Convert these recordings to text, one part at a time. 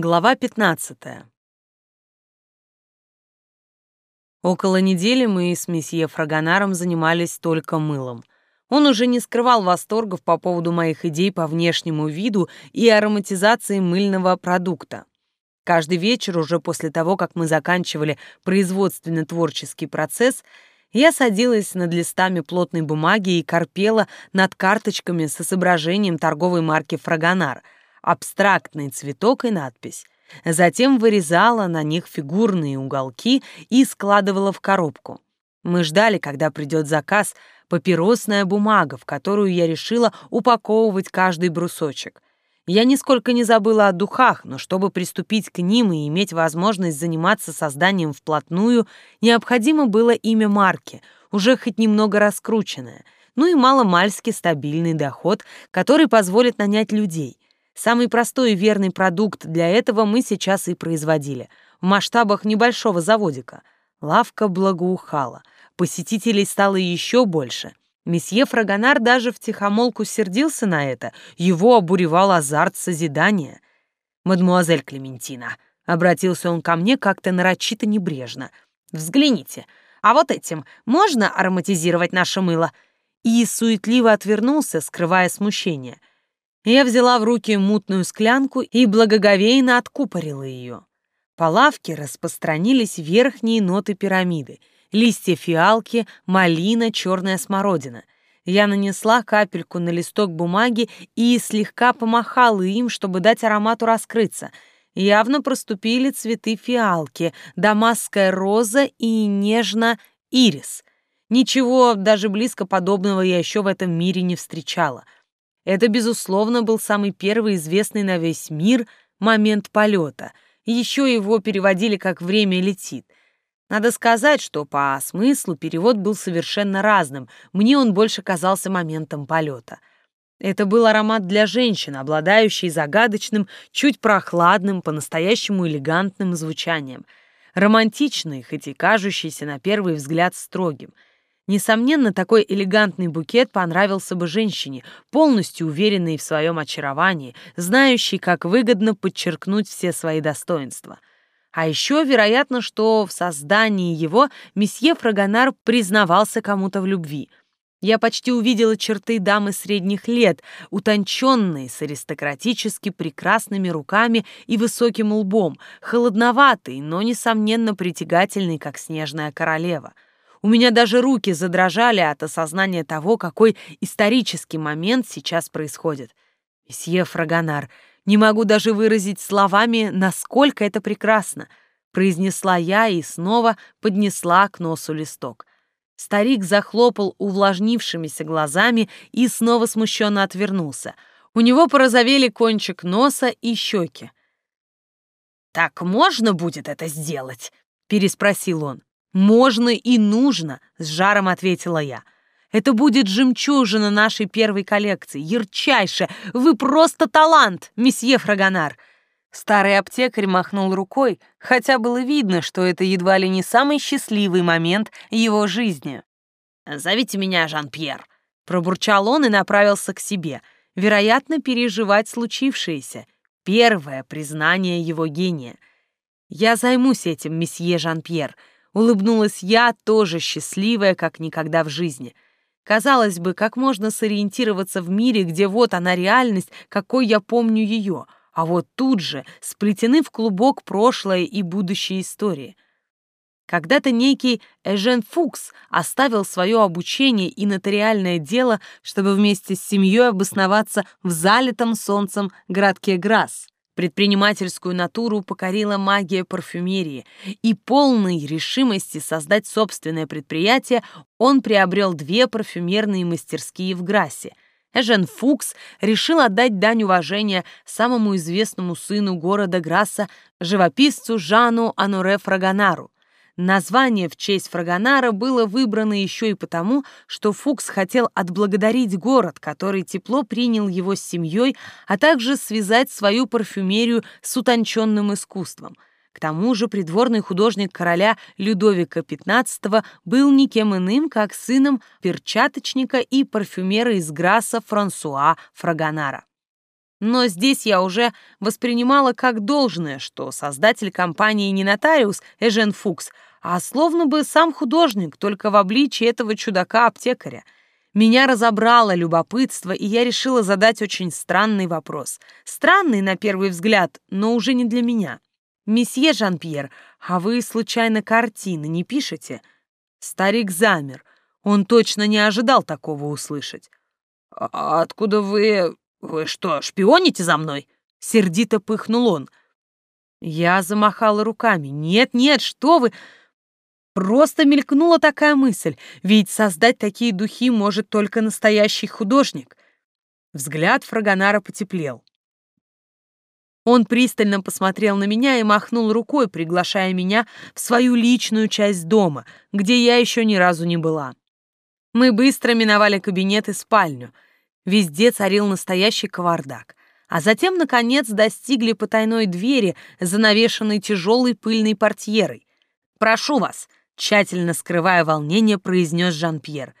Глава 15. Около недели мы с месье Фрагонаром занимались только мылом. Он уже не скрывал восторгов по поводу моих идей по внешнему виду и ароматизации мыльного продукта. Каждый вечер, уже после того, как мы заканчивали производственно-творческий процесс, я садилась над листами плотной бумаги и корпела над карточками с изображением торговой марки «Фрагонар», абстрактный цветок и надпись. Затем вырезала на них фигурные уголки и складывала в коробку. Мы ждали, когда придет заказ папиросная бумага, в которую я решила упаковывать каждый брусочек. Я нисколько не забыла о духах, но чтобы приступить к ним и иметь возможность заниматься созданием вплотную, необходимо было имя марки, уже хоть немного раскрученное, ну и маломальски стабильный доход, который позволит нанять людей — Самый простой и верный продукт для этого мы сейчас и производили. В масштабах небольшого заводика. Лавка благоухала. Посетителей стало еще больше. Месье Фрагонар даже втихомолку сердился на это. Его обуревал азарт созидания. «Мадмуазель Клементина», — обратился он ко мне как-то нарочито небрежно. «Взгляните, а вот этим можно ароматизировать наше мыло?» И суетливо отвернулся, скрывая смущение — я взяла в руки мутную склянку и благоговейно откупорила ее. По лавке распространились верхние ноты пирамиды. Листья фиалки, малина, черная смородина. Я нанесла капельку на листок бумаги и слегка помахала им, чтобы дать аромату раскрыться. Явно проступили цветы фиалки, дамасская роза и нежно ирис. Ничего даже близко подобного я еще в этом мире не встречала — это, безусловно, был самый первый известный на весь мир момент полета. Еще его переводили как «время летит». Надо сказать, что по смыслу перевод был совершенно разным. Мне он больше казался моментом полета. Это был аромат для женщин, обладающий загадочным, чуть прохладным, по-настоящему элегантным звучанием. Романтичный, хоть и кажущийся на первый взгляд строгим — Несомненно, такой элегантный букет понравился бы женщине, полностью уверенной в своем очаровании, знающей, как выгодно подчеркнуть все свои достоинства. А еще вероятно, что в создании его месье Фрагонар признавался кому-то в любви. Я почти увидела черты дамы средних лет, утонченные, с аристократически прекрасными руками и высоким лбом, холодноватый, но, несомненно, притягательный, как снежная королева — у меня даже руки задрожали от осознания того, какой исторический момент сейчас происходит. Месье Фрагонар, не могу даже выразить словами, насколько это прекрасно, произнесла я и снова поднесла к носу листок. Старик захлопал увлажнившимися глазами и снова смущенно отвернулся. У него порозовели кончик носа и щеки. «Так можно будет это сделать?» — переспросил он. «Можно и нужно», — с жаром ответила я. «Это будет жемчужина нашей первой коллекции, ярчайшая. Вы просто талант, месье Фрагонар». Старый аптекарь махнул рукой, хотя было видно, что это едва ли не самый счастливый момент его жизни. «Зовите меня Жан-Пьер», — пробурчал он и направился к себе, вероятно, переживать случившееся. Первое признание его гения. «Я займусь этим, месье Жан-Пьер», — Улыбнулась я, тоже счастливая, как никогда в жизни. Казалось бы, как можно сориентироваться в мире, где вот она реальность, какой я помню ее, а вот тут же сплетены в клубок прошлое и будущее истории. Когда-то некий Эжен Фукс оставил свое обучение и нотариальное дело, чтобы вместе с семьей обосноваться в залитом солнцем городке Грасс. Предпринимательскую натуру покорила магия парфюмерии, и полной решимости создать собственное предприятие он приобрел две парфюмерные мастерские в Грассе. Эжен Фукс решил отдать дань уважения самому известному сыну города Грасса, живописцу Жану Аноре Фрагонару. Название в честь Фрагонара было выбрано еще и потому, что Фукс хотел отблагодарить город, который тепло принял его с семьей, а также связать свою парфюмерию с утонченным искусством. К тому же придворный художник короля Людовика XV был никем иным, как сыном перчаточника и парфюмера из Грасса Франсуа Фрагонара. Но здесь я уже воспринимала как должное, что создатель компании не нотариус Эжен Фукс, а словно бы сам художник, только в обличии этого чудака-аптекаря. Меня разобрало любопытство, и я решила задать очень странный вопрос. Странный, на первый взгляд, но уже не для меня. «Месье Жан-Пьер, а вы, случайно, картины не пишете?» Старик замер. Он точно не ожидал такого услышать. «А откуда вы... Вы что, шпионите за мной?» Сердито пыхнул он. Я замахала руками. «Нет, нет, что вы...» Просто мелькнула такая мысль, ведь создать такие духи может только настоящий художник. Взгляд Фрагонара потеплел. Он пристально посмотрел на меня и махнул рукой, приглашая меня в свою личную часть дома, где я еще ни разу не была. Мы быстро миновали кабинет и спальню. Везде царил настоящий кавардак. А затем, наконец, достигли потайной двери, занавешенной тяжелой пыльной портьерой. «Прошу вас», тщательно скрывая волнение, произнес Жан-Пьер.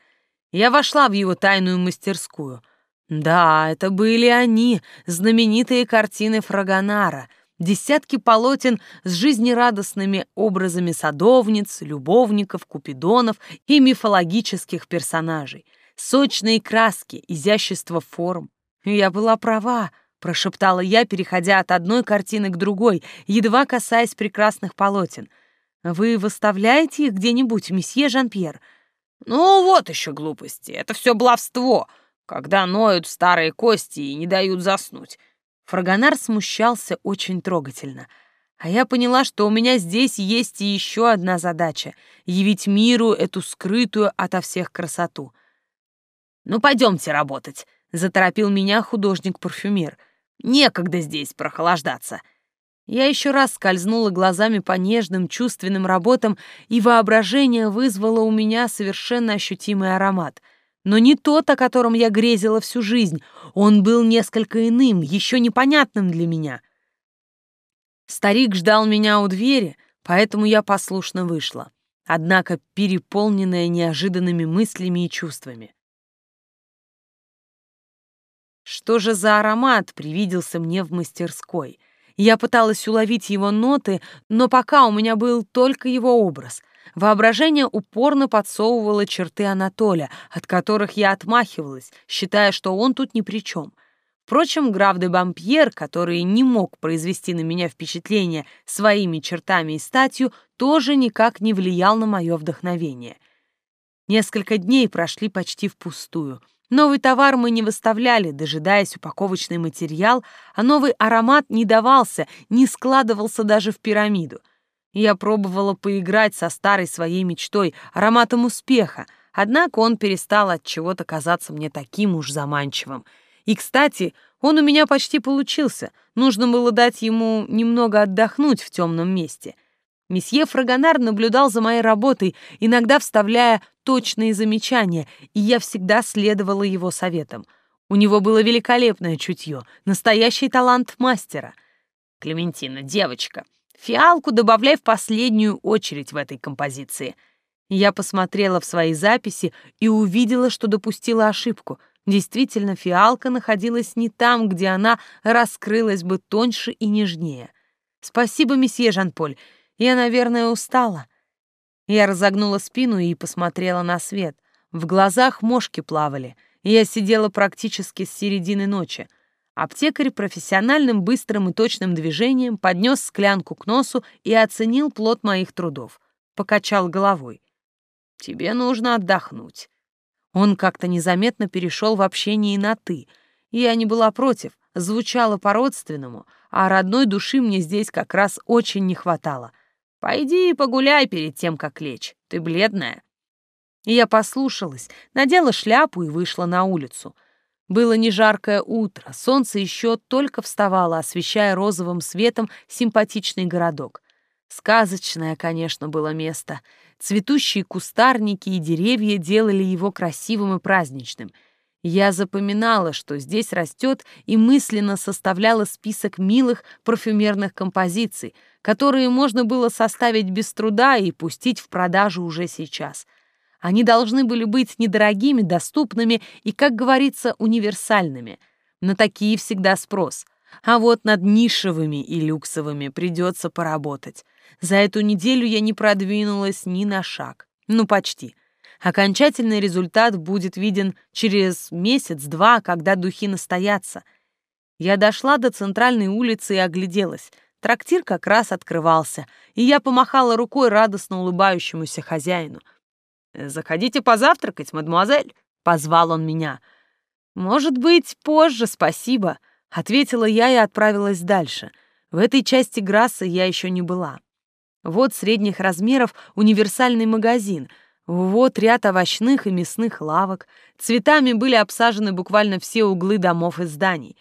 Я вошла в его тайную мастерскую. Да, это были они, знаменитые картины Фрагонара, десятки полотен с жизнерадостными образами садовниц, любовников, купидонов и мифологических персонажей, сочные краски, изящество форм. Я была права, прошептала я, переходя от одной картины к другой, едва касаясь прекрасных полотен — вы выставляете их где-нибудь, месье Жан-Пьер? Ну вот еще глупости. Это все блавство, когда ноют старые кости и не дают заснуть. Фрагонар смущался очень трогательно. А я поняла, что у меня здесь есть и еще одна задача — явить миру эту скрытую ото всех красоту. «Ну, пойдемте работать», — заторопил меня художник-парфюмер. «Некогда здесь прохлаждаться». Я еще раз скользнула глазами по нежным чувственным работам, и воображение вызвало у меня совершенно ощутимый аромат. Но не тот, о котором я грезила всю жизнь. Он был несколько иным, еще непонятным для меня. Старик ждал меня у двери, поэтому я послушно вышла, однако переполненная неожиданными мыслями и чувствами. Что же за аромат привиделся мне в мастерской — я пыталась уловить его ноты, но пока у меня был только его образ. Воображение упорно подсовывало черты Анатолия, от которых я отмахивалась, считая, что он тут ни при чем. Впрочем, граф де Бампьер, который не мог произвести на меня впечатление своими чертами и статью, тоже никак не влиял на мое вдохновение. Несколько дней прошли почти впустую — Новый товар мы не выставляли, дожидаясь упаковочный материал, а новый аромат не давался, не складывался даже в пирамиду. Я пробовала поиграть со старой своей мечтой, ароматом успеха, однако он перестал от чего-то казаться мне таким уж заманчивым. И, кстати, он у меня почти получился. Нужно было дать ему немного отдохнуть в темном месте — Месье Фрагонар наблюдал за моей работой, иногда вставляя точные замечания, и я всегда следовала его советам. У него было великолепное чутье, настоящий талант мастера. «Клементина, девочка, фиалку добавляй в последнюю очередь в этой композиции». Я посмотрела в свои записи и увидела, что допустила ошибку. Действительно, фиалка находилась не там, где она раскрылась бы тоньше и нежнее. «Спасибо, месье Жан-Поль. Я, наверное, устала. Я разогнула спину и посмотрела на свет. В глазах мошки плавали. Я сидела практически с середины ночи. Аптекарь профессиональным, быстрым и точным движением поднес склянку к носу и оценил плод моих трудов. Покачал головой. «Тебе нужно отдохнуть». Он как-то незаметно перешел в общение на «ты». Я не была против, звучало по-родственному, а родной души мне здесь как раз очень не хватало. Пойди и погуляй перед тем, как лечь. Ты бледная». И я послушалась, надела шляпу и вышла на улицу. Было не жаркое утро, солнце еще только вставало, освещая розовым светом симпатичный городок. Сказочное, конечно, было место. Цветущие кустарники и деревья делали его красивым и праздничным. Я запоминала, что здесь растет, и мысленно составляла список милых парфюмерных композиций — которые можно было составить без труда и пустить в продажу уже сейчас. Они должны были быть недорогими, доступными и, как говорится, универсальными. На такие всегда спрос. А вот над нишевыми и люксовыми придется поработать. За эту неделю я не продвинулась ни на шаг. Ну, почти. Окончательный результат будет виден через месяц-два, когда духи настоятся. Я дошла до центральной улицы и огляделась. Трактир как раз открывался, и я помахала рукой радостно улыбающемуся хозяину. «Заходите позавтракать, мадемуазель», — позвал он меня. «Может быть, позже, спасибо», — ответила я и отправилась дальше. В этой части Грасса я еще не была. Вот средних размеров универсальный магазин, вот ряд овощных и мясных лавок. Цветами были обсажены буквально все углы домов и зданий.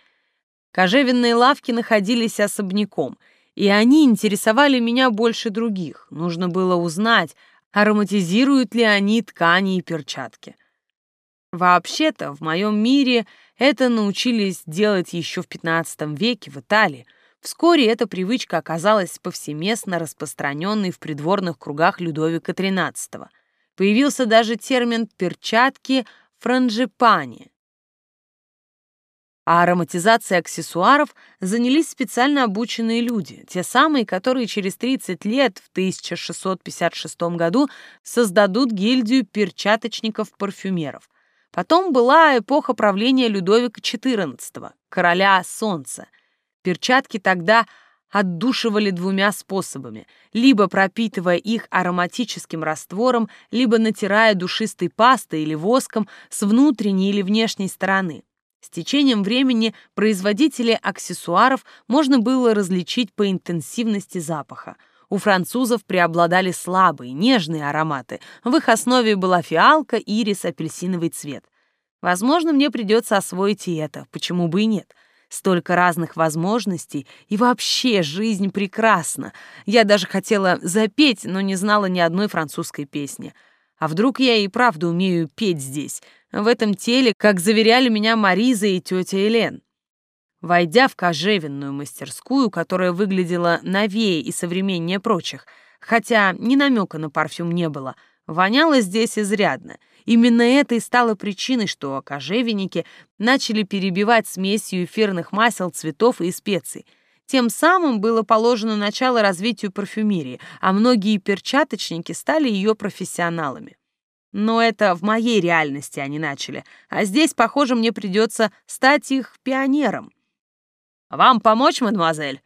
Кожевенные лавки находились особняком, и они интересовали меня больше других. Нужно было узнать, ароматизируют ли они ткани и перчатки. Вообще-то, в моем мире это научились делать еще в XV веке в Италии. Вскоре эта привычка оказалась повсеместно распространенной в придворных кругах Людовика XIII. Появился даже термин «перчатки франжипани», а ароматизацией аксессуаров занялись специально обученные люди, те самые, которые через 30 лет, в 1656 году, создадут гильдию перчаточников-парфюмеров. Потом была эпоха правления Людовика XIV, короля солнца. Перчатки тогда отдушивали двумя способами, либо пропитывая их ароматическим раствором, либо натирая душистой пастой или воском с внутренней или внешней стороны. С течением времени производители аксессуаров можно было различить по интенсивности запаха. У французов преобладали слабые, нежные ароматы. В их основе была фиалка, ирис, апельсиновый цвет. Возможно, мне придется освоить и это, почему бы и нет. Столько разных возможностей, и вообще жизнь прекрасна. Я даже хотела запеть, но не знала ни одной французской песни. А вдруг я и правда умею петь здесь, в этом теле, как заверяли меня Мариза и тетя Элен. Войдя в кожевенную мастерскую, которая выглядела новее и современнее прочих, хотя ни намека на парфюм не было, воняло здесь изрядно. Именно это и стало причиной, что кожевенники начали перебивать смесью эфирных масел, цветов и специй. Тем самым было положено начало развитию парфюмерии, а многие перчаточники стали ее профессионалами. Но это в моей реальности они начали, а здесь, похоже, мне придется стать их пионером. «Вам помочь, мадемуазель?»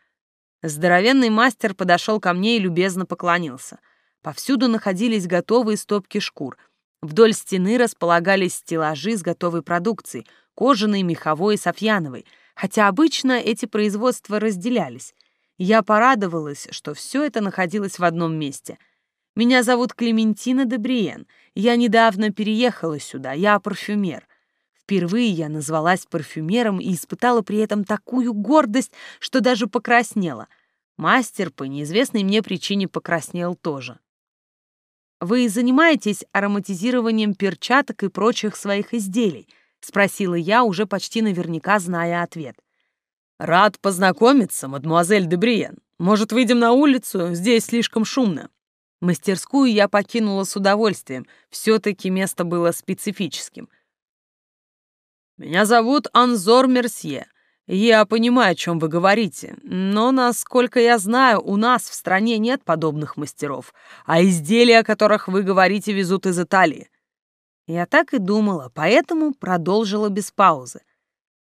Здоровенный мастер подошел ко мне и любезно поклонился. Повсюду находились готовые стопки шкур. Вдоль стены располагались стеллажи с готовой продукцией, кожаной, меховой и софьяновой, хотя обычно эти производства разделялись. Я порадовалась, что все это находилось в одном месте — меня зовут Клементина Дебриен. Я недавно переехала сюда, я парфюмер. Впервые я назвалась парфюмером и испытала при этом такую гордость, что даже покраснела. Мастер по неизвестной мне причине покраснел тоже. «Вы занимаетесь ароматизированием перчаток и прочих своих изделий?» — спросила я, уже почти наверняка зная ответ. «Рад познакомиться, мадемуазель Дебриен. Может, выйдем на улицу? Здесь слишком шумно». Мастерскую я покинула с удовольствием, все-таки место было специфическим. «Меня зовут Анзор Мерсье. Я понимаю, о чем вы говорите, но, насколько я знаю, у нас в стране нет подобных мастеров, а изделия, о которых вы говорите, везут из Италии». Я так и думала, поэтому продолжила без паузы.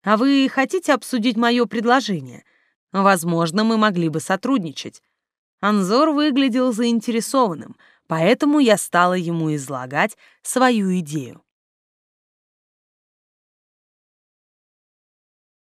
«А вы хотите обсудить мое предложение? Возможно, мы могли бы сотрудничать. Анзор выглядел заинтересованным, поэтому я стала ему излагать свою идею.